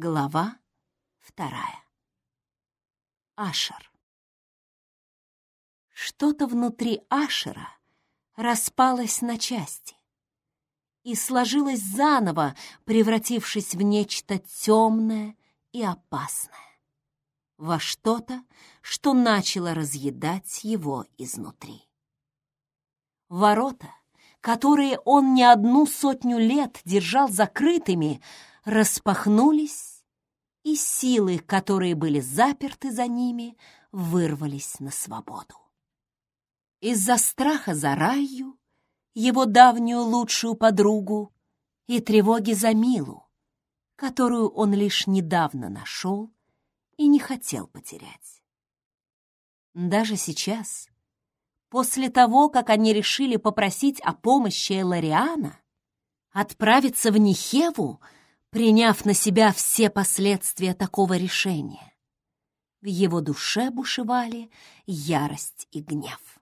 Глава вторая. Ашер. Что-то внутри Ашера распалось на части и сложилось заново, превратившись в нечто темное и опасное, во что-то, что начало разъедать его изнутри. Ворота, которые он не одну сотню лет держал закрытыми, распахнулись, и силы, которые были заперты за ними, вырвались на свободу. Из-за страха за Раю, его давнюю лучшую подругу, и тревоги за Милу, которую он лишь недавно нашел и не хотел потерять. Даже сейчас, после того, как они решили попросить о помощи Лариана, отправиться в Нихеву — приняв на себя все последствия такого решения. В его душе бушевали ярость и гнев.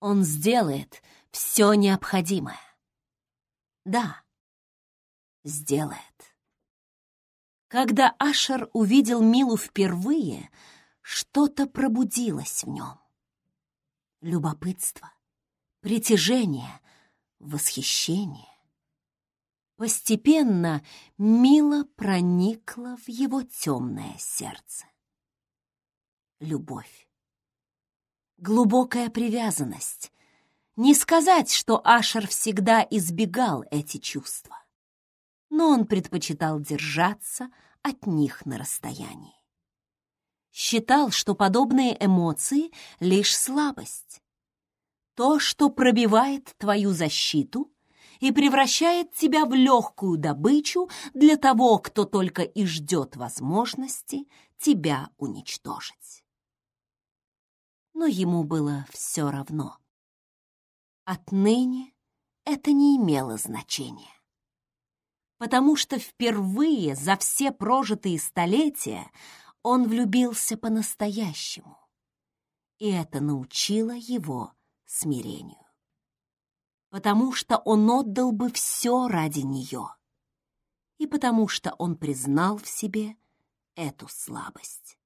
Он сделает все необходимое. Да, сделает. Когда Ашер увидел Милу впервые, что-то пробудилось в нем. Любопытство, притяжение, восхищение. Постепенно Мила проникла в его темное сердце. Любовь. Глубокая привязанность. Не сказать, что Ашер всегда избегал эти чувства, но он предпочитал держаться от них на расстоянии. Считал, что подобные эмоции — лишь слабость. То, что пробивает твою защиту — и превращает тебя в легкую добычу для того, кто только и ждет возможности тебя уничтожить. Но ему было все равно. Отныне это не имело значения. Потому что впервые за все прожитые столетия он влюбился по-настоящему. И это научило его смирению потому что он отдал бы все ради нее, и потому что он признал в себе эту слабость.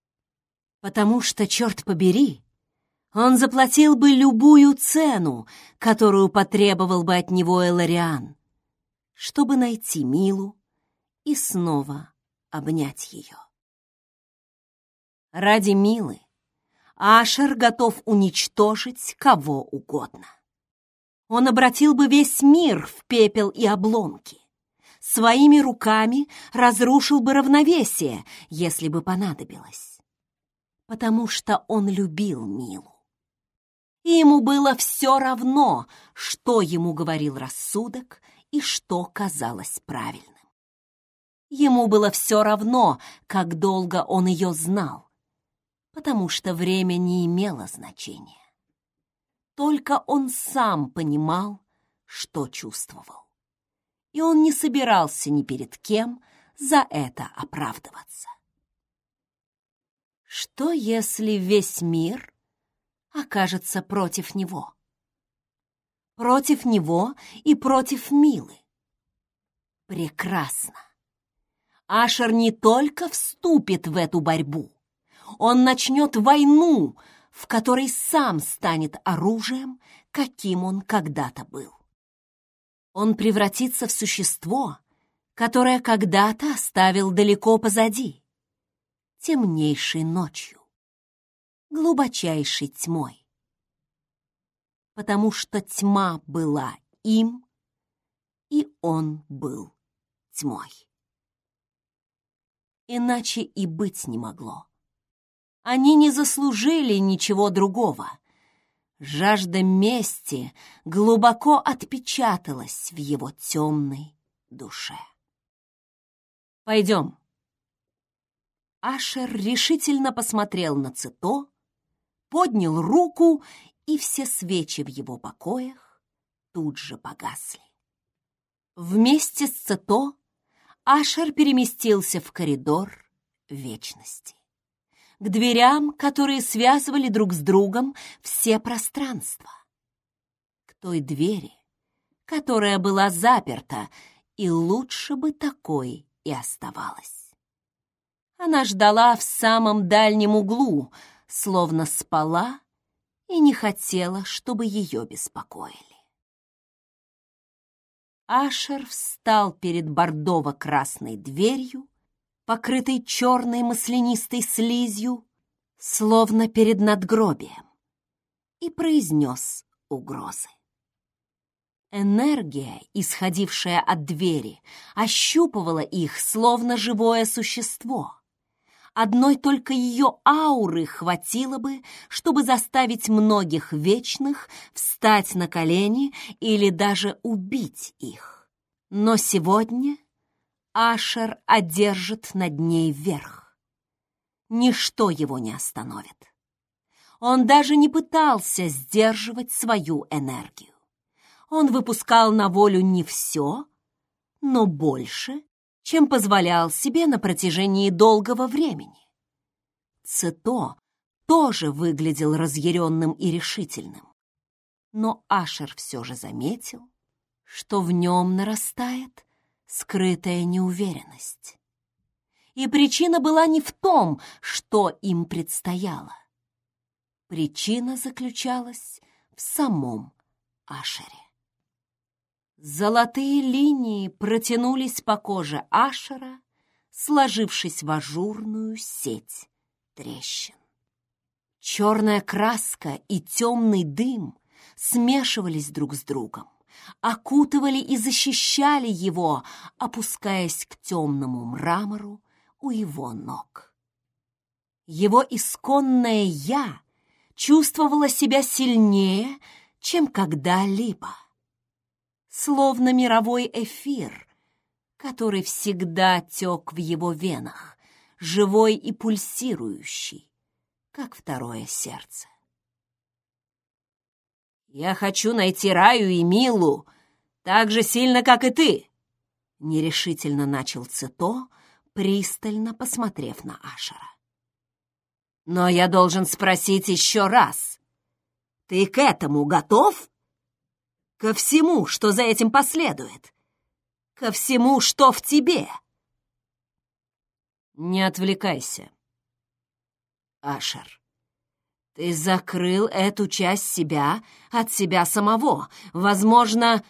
Потому что, черт побери, он заплатил бы любую цену, которую потребовал бы от него Элариан, чтобы найти Милу и снова обнять ее. Ради Милы Ашер готов уничтожить кого угодно он обратил бы весь мир в пепел и обломки. Своими руками разрушил бы равновесие, если бы понадобилось. Потому что он любил Милу. И ему было все равно, что ему говорил рассудок и что казалось правильным. Ему было все равно, как долго он ее знал, потому что время не имело значения. Только он сам понимал, что чувствовал. И он не собирался ни перед кем за это оправдываться. Что, если весь мир окажется против него? Против него и против Милы. Прекрасно. Ашер не только вступит в эту борьбу, он начнет войну, в которой сам станет оружием, каким он когда-то был. Он превратится в существо, которое когда-то оставил далеко позади, темнейшей ночью, глубочайшей тьмой. Потому что тьма была им, и он был тьмой. Иначе и быть не могло. Они не заслужили ничего другого. Жажда мести глубоко отпечаталась в его темной душе. «Пойдем». Ашер решительно посмотрел на Цито, поднял руку, и все свечи в его покоях тут же погасли. Вместе с Цито Ашер переместился в коридор вечности к дверям, которые связывали друг с другом все пространства. К той двери, которая была заперта, и лучше бы такой и оставалась. Она ждала в самом дальнем углу, словно спала и не хотела, чтобы ее беспокоили. Ашер встал перед бордово-красной дверью, покрытой черной маслянистой слизью, словно перед надгробием, и произнес угрозы. Энергия, исходившая от двери, ощупывала их, словно живое существо. Одной только ее ауры хватило бы, чтобы заставить многих вечных встать на колени или даже убить их. Но сегодня Ашер одержит над ней верх. Ничто его не остановит. Он даже не пытался сдерживать свою энергию. Он выпускал на волю не все, но больше, чем позволял себе на протяжении долгого времени. Цито тоже выглядел разъяренным и решительным. Но Ашер все же заметил, что в нем нарастает скрытая неуверенность. И причина была не в том, что им предстояло. Причина заключалась в самом Ашере. Золотые линии протянулись по коже Ашера, сложившись в ажурную сеть трещин. Черная краска и темный дым смешивались друг с другом, окутывали и защищали его, опускаясь к темному мрамору у его ног. Его исконное «я» чувствовало себя сильнее, чем когда-либо словно мировой эфир, который всегда тек в его венах, живой и пульсирующий, как второе сердце. «Я хочу найти Раю и Милу так же сильно, как и ты!» Нерешительно начал Цито, пристально посмотрев на Ашера. «Но я должен спросить еще раз. Ты к этому готов?» ко всему, что за этим последует, ко всему, что в тебе. Не отвлекайся. Ашер, ты закрыл эту часть себя от себя самого. Возможно...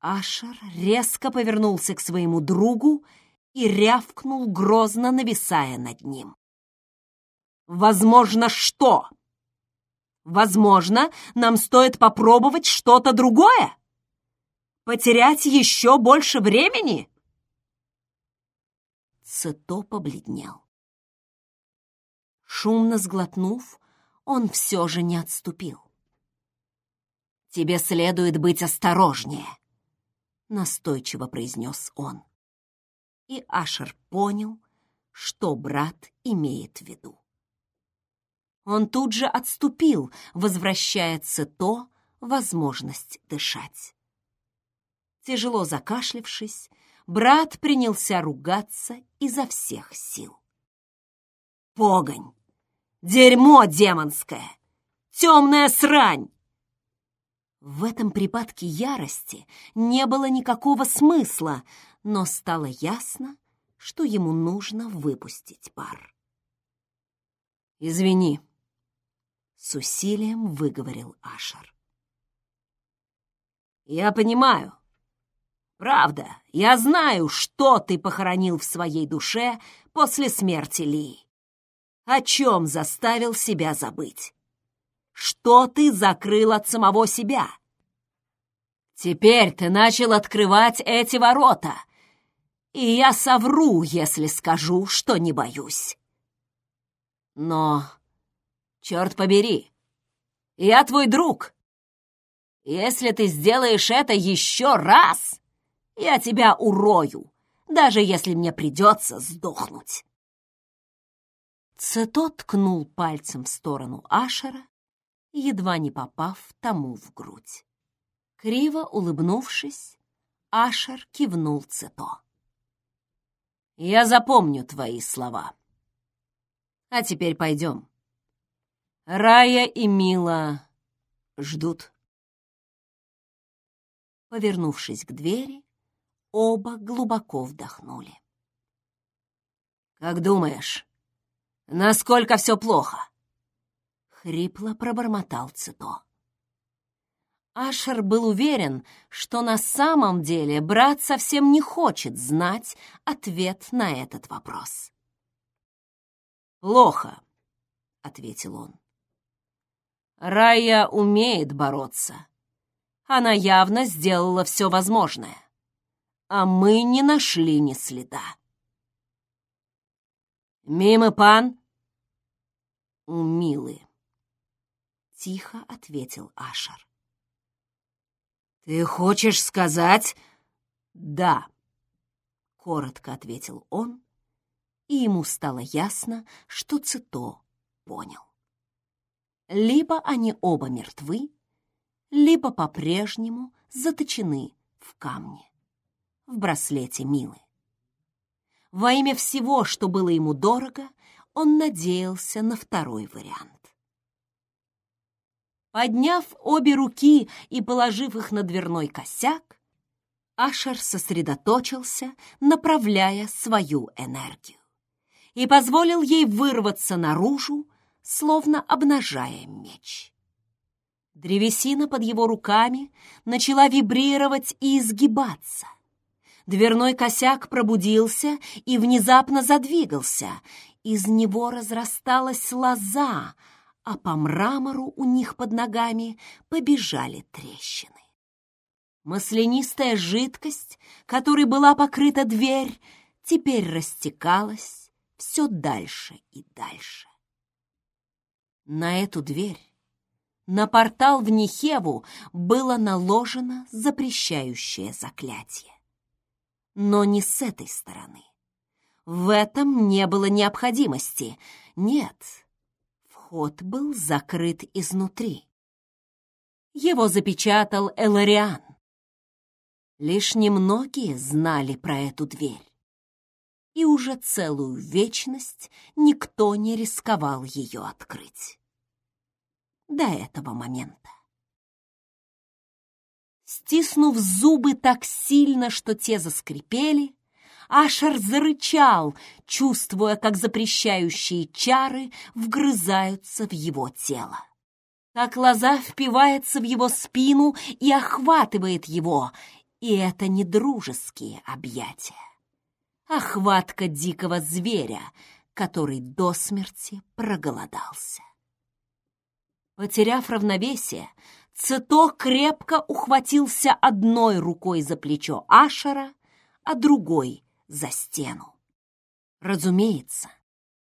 Ашер резко повернулся к своему другу и рявкнул, грозно нависая над ним. «Возможно, что?» Возможно, нам стоит попробовать что-то другое? Потерять еще больше времени?» Цито побледнел. Шумно сглотнув, он все же не отступил. «Тебе следует быть осторожнее», — настойчиво произнес он. И Ашер понял, что брат имеет в виду. Он тут же отступил, возвращая Цито возможность дышать. Тяжело закашлившись, брат принялся ругаться изо всех сил. «Погонь! Дерьмо демонское! Темная срань!» В этом припадке ярости не было никакого смысла, но стало ясно, что ему нужно выпустить пар. «Извини», с усилием выговорил Ашер. «Я понимаю. Правда, я знаю, что ты похоронил в своей душе после смерти Ли. О чем заставил себя забыть? Что ты закрыл от самого себя? Теперь ты начал открывать эти ворота, и я совру, если скажу, что не боюсь. Но Черт побери! Я твой друг! Если ты сделаешь это еще раз, я тебя урою, даже если мне придется сдохнуть!» Цето ткнул пальцем в сторону Ашера, едва не попав тому в грудь. Криво улыбнувшись, Ашер кивнул Цето. «Я запомню твои слова. А теперь пойдем. Рая и Мила ждут. Повернувшись к двери, оба глубоко вдохнули. «Как думаешь, насколько все плохо?» — хрипло пробормотал Цито. Ашер был уверен, что на самом деле брат совсем не хочет знать ответ на этот вопрос. «Плохо», — ответил он. «Рая умеет бороться. Она явно сделала все возможное, а мы не нашли ни следа». «Мимо пан?» «У Милы», — тихо ответил Ашер. «Ты хочешь сказать...» «Да», — коротко ответил он, и ему стало ясно, что Цито понял. Либо они оба мертвы, либо по-прежнему заточены в камне, в браслете Милы. Во имя всего, что было ему дорого, он надеялся на второй вариант. Подняв обе руки и положив их на дверной косяк, Ашер сосредоточился, направляя свою энергию, и позволил ей вырваться наружу, словно обнажая меч. Древесина под его руками начала вибрировать и изгибаться. Дверной косяк пробудился и внезапно задвигался. Из него разрасталась лоза, а по мрамору у них под ногами побежали трещины. Маслянистая жидкость, которой была покрыта дверь, теперь растекалась все дальше и дальше. На эту дверь, на портал в Нихеву было наложено запрещающее заклятие. Но не с этой стороны. В этом не было необходимости. Нет, Вход был закрыт изнутри. Его запечатал Элариан. Лишь немногие знали про эту дверь. И уже целую вечность никто не рисковал ее открыть. До этого момента. Стиснув зубы так сильно, что те заскрипели, Ашер зарычал, чувствуя, как запрещающие чары вгрызаются в его тело. Как лоза впивается в его спину и охватывает его, и это не дружеские объятия. Охватка дикого зверя, который до смерти проголодался. Потеряв равновесие, Цито крепко ухватился одной рукой за плечо Ашера, а другой за стену. Разумеется,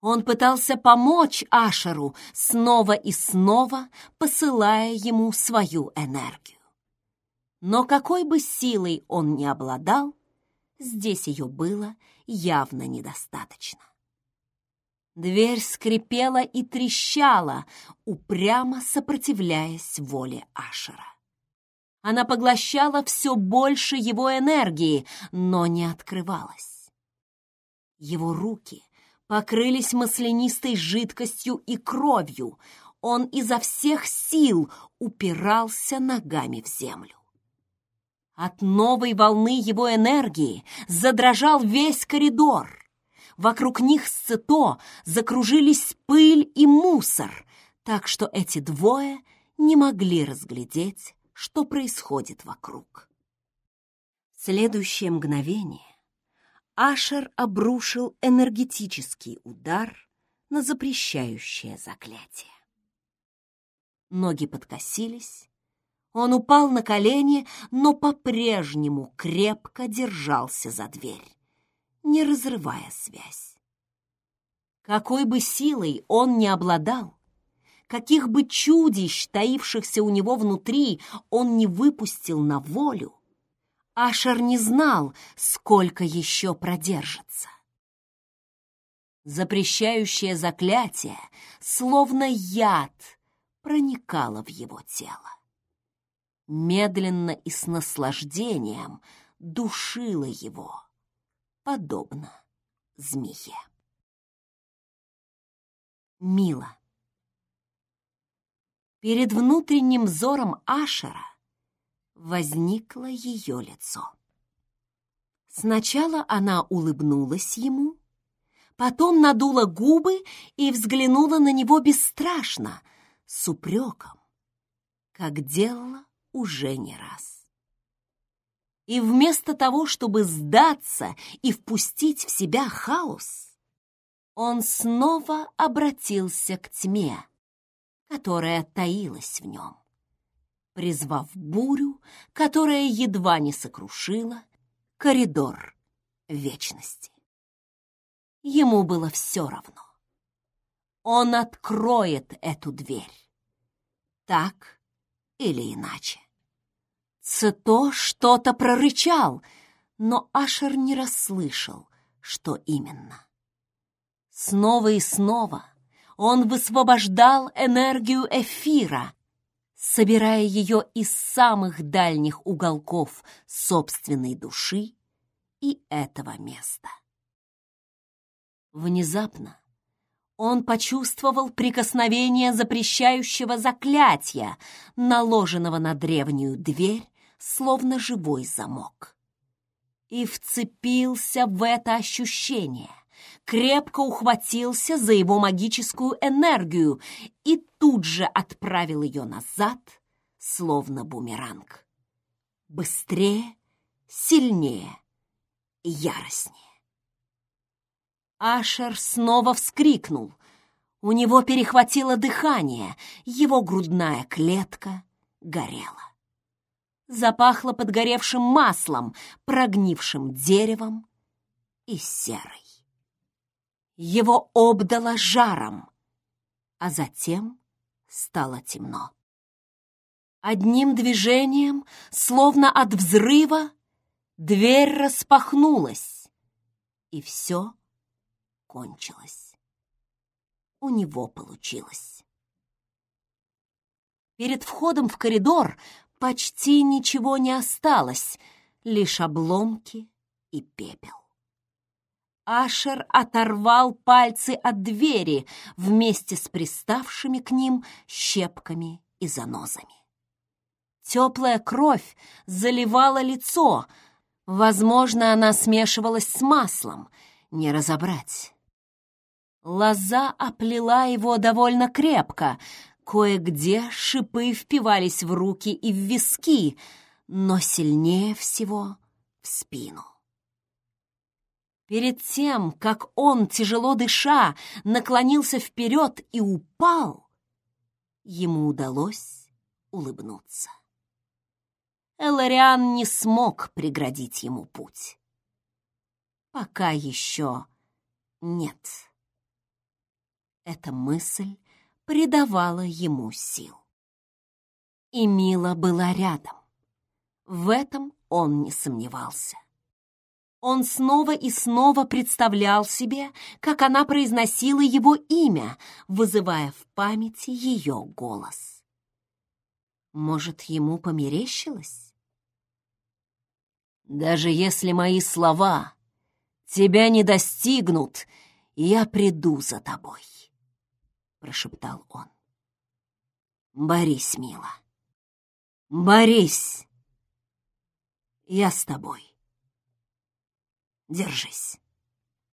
он пытался помочь Ашеру, снова и снова посылая ему свою энергию. Но какой бы силой он ни обладал, здесь ее было явно недостаточно. Дверь скрипела и трещала, упрямо сопротивляясь воле Ашера. Она поглощала все больше его энергии, но не открывалась. Его руки покрылись маслянистой жидкостью и кровью. Он изо всех сил упирался ногами в землю. От новой волны его энергии задрожал весь коридор. Вокруг них с Цито закружились пыль и мусор, так что эти двое не могли разглядеть что происходит вокруг. Следующее мгновение Ашер обрушил энергетический удар на запрещающее заклятие. Ноги подкосились, он упал на колени, но по-прежнему крепко держался за дверь, не разрывая связь. Какой бы силой он ни обладал, каких бы чудищ, таившихся у него внутри, он не выпустил на волю, Ашер не знал, сколько еще продержится. Запрещающее заклятие, словно яд, проникало в его тело. Медленно и с наслаждением душило его, подобно змее. Мила. Перед внутренним взором Ашера возникло ее лицо. Сначала она улыбнулась ему, Потом надула губы и взглянула на него бесстрашно, с упреком, как делала уже не раз. И вместо того, чтобы сдаться и впустить в себя хаос, он снова обратился к тьме, которая таилась в нем, призвав бурю, которая едва не сокрушила коридор вечности. Ему было все равно. Он откроет эту дверь. Так или иначе. Цито что-то прорычал, но Ашер не расслышал, что именно. Снова и снова он высвобождал энергию эфира, собирая ее из самых дальних уголков собственной души и этого места. Внезапно он почувствовал прикосновение запрещающего заклятия, наложенного на древнюю дверь, словно живой замок. И вцепился в это ощущение, крепко ухватился за его магическую энергию и тут же отправил ее назад, словно бумеранг. Быстрее, сильнее, яростнее. Ашер снова вскрикнул. У него перехватило дыхание, его грудная клетка горела. Запахло подгоревшим маслом, прогнившим деревом и серой. Его обдало жаром, а затем стало темно. Одним движением, словно от взрыва, дверь распахнулась, и все кончилось. У него получилось. Перед входом в коридор почти ничего не осталось, лишь обломки и пепел. Ашер оторвал пальцы от двери вместе с приставшими к ним щепками и занозами. Теплая кровь заливала лицо. Возможно, она смешивалась с маслом. Не разобрать. Лоза оплела его довольно крепко. Кое-где шипы впивались в руки и в виски, но сильнее всего в спину. Перед тем, как он, тяжело дыша, наклонился вперед и упал, ему удалось улыбнуться. Элариан не смог преградить ему путь. Пока еще нет. Эта мысль придавала ему сил. И Мила была рядом. В этом он не сомневался. Он снова и снова представлял себе, как она произносила его имя, вызывая в памяти ее голос. Может, ему померещилось? «Даже если мои слова тебя не достигнут, я приду за тобой». — прошептал он. «Борись, мила, борись! Я с тобой. Держись!»